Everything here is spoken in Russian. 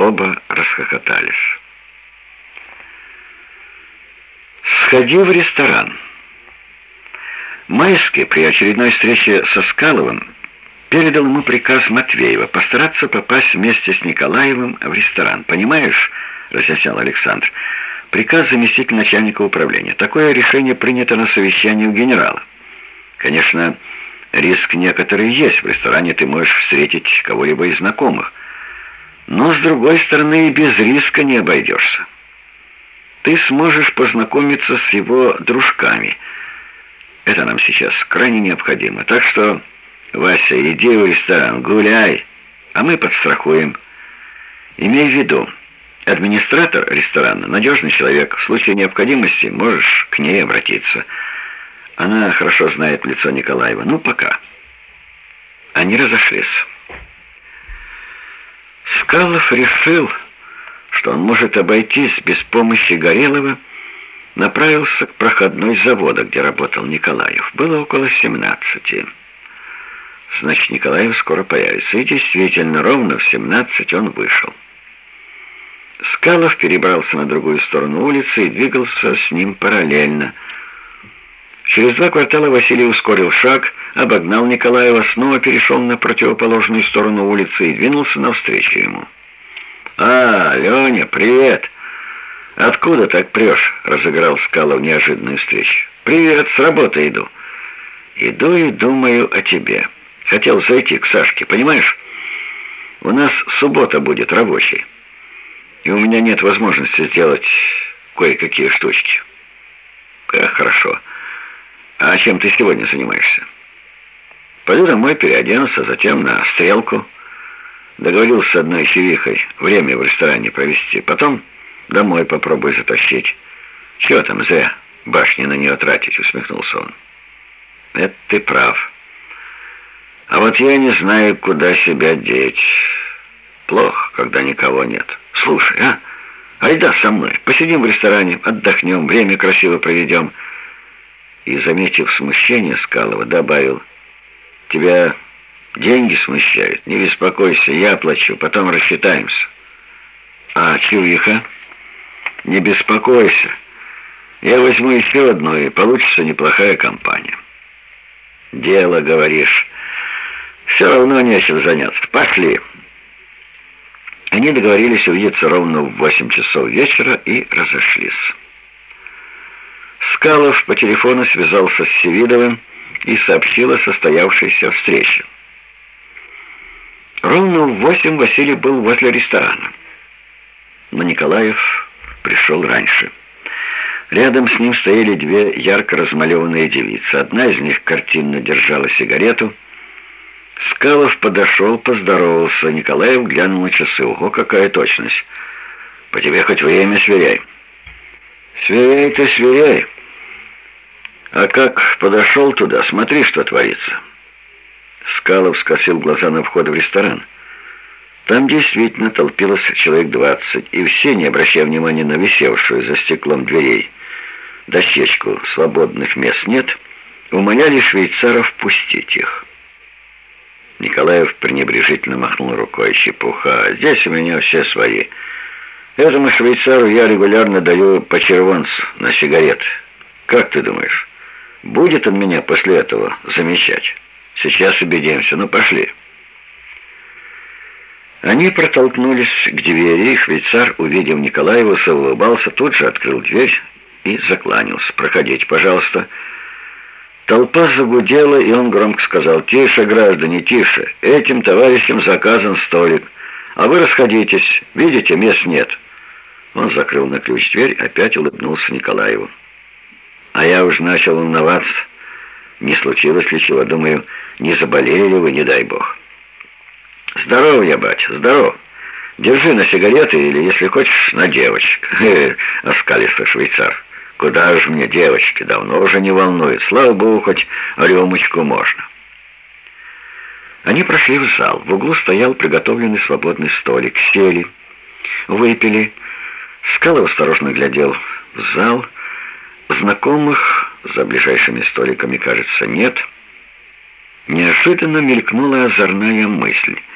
Оба расхохотались. «Сходи в ресторан». Майский при очередной встрече со Скаловым передал ему приказ Матвеева постараться попасть вместе с Николаевым в ресторан. «Понимаешь?» — разъяснял Александр. «Приказ заместителя начальника управления. Такое решение принято на совещании у генерала. Конечно, риск некоторый есть. В ресторане ты можешь встретить кого-либо из знакомых. Но, с другой стороны, и без риска не обойдешься. Ты сможешь познакомиться с его дружками. Это нам сейчас крайне необходимо. Так что, Вася, иди в ресторан, гуляй, а мы подстрахуем. Имей в виду, администратор ресторана — надежный человек. В случае необходимости можешь к ней обратиться. Она хорошо знает лицо Николаева. Ну, пока. Они разошлись. Скалов решил, что он может обойтись без помощи Горелого, направился к проходной завода, где работал Николаев. Было около семнадцати. Значит, Николаев скоро появится. И действительно, ровно в семнадцать он вышел. Скалов перебрался на другую сторону улицы и двигался с ним параллельно. Через два квартала Василий ускорил шаг, обогнал Николаева, снова перешел на противоположную сторону улицы и двинулся навстречу ему. «А, Леня, привет! Откуда так прешь?» — разыграл Скалов неожиданную встречу. «Привет, с работы иду». «Иду и думаю о тебе. Хотел зайти к Сашке, понимаешь? У нас суббота будет рабочий, и у меня нет возможности сделать кое-какие штучки». «Как хорошо. А чем ты сегодня занимаешься?» «Пойду домой, переоденусь, а затем на стрелку». Договорился с одной чевихой время в ресторане провести. Потом домой попробуй затащить. Чего там зря башни на нее тратить, усмехнулся он. Это ты прав. А вот я не знаю, куда себя деть. Плохо, когда никого нет. Слушай, а? Айда со мной. Посидим в ресторане, отдохнем, время красиво проведем. И, заметив смущение Скалова, добавил, тебя Деньги смущают. Не беспокойся, я плачу, потом рассчитаемся. А Чувиха? Не беспокойся. Я возьму еще одну, и получится неплохая компания. Дело, говоришь. Все равно нечем заняться. Пошли. Они договорились увидеться ровно в восемь часов вечера и разошлись. Скалов по телефону связался с Севидовым и сообщил о состоявшейся встрече. Ровно в восемь Василий был возле ресторана. Но Николаев пришел раньше. Рядом с ним стояли две ярко размалеванные девицы. Одна из них картинно держала сигарету. Скалов подошел, поздоровался. Николаев глянул на часы. Ого, какая точность! По тебе хоть время сверяй. Сверяй-то сверяй. А как подошел туда, смотри, что творится. Скалов скосил глаза на вход в ресторан. Там действительно толпилось человек двадцать, и все, не обращая внимания на висевшую за стеклом дверей дощечку «Свободных мест нет», умоляли швейцаров пустить их. Николаев пренебрежительно махнул рукой. «Чепуха! Здесь у меня все свои. Этому швейцару я регулярно даю по червонцу на сигарет. Как ты думаешь, будет он меня после этого замечать?» Сейчас убедимся. Ну, пошли». Они протолкнулись к двери, и швейцар, увидев Николаева, улыбался, тут же открыл дверь и закланялся. «Проходите, пожалуйста». Толпа загудела, и он громко сказал, «Тише, граждане, тише, этим товарищам заказан столик, а вы расходитесь, видите, мест нет». Он закрыл на ключ дверь, опять улыбнулся Николаеву. А я уж начал волноваться. Не случилось ли чего, думаю, не заболели ли вы, не дай бог. Здоров я, батя, здоров. Держи на сигареты или, если хочешь, на девочек. Оскалился швейцар. Куда же мне девочки, давно уже не волнует. Слава богу, хоть рюмочку можно. Они прошли в зал. В углу стоял приготовленный свободный столик. Сели, выпили. Скалов осторожно глядел в зал. Знакомых за ближайшими столиками, кажется, нет. Неожиданно мелькнула озорная мысль —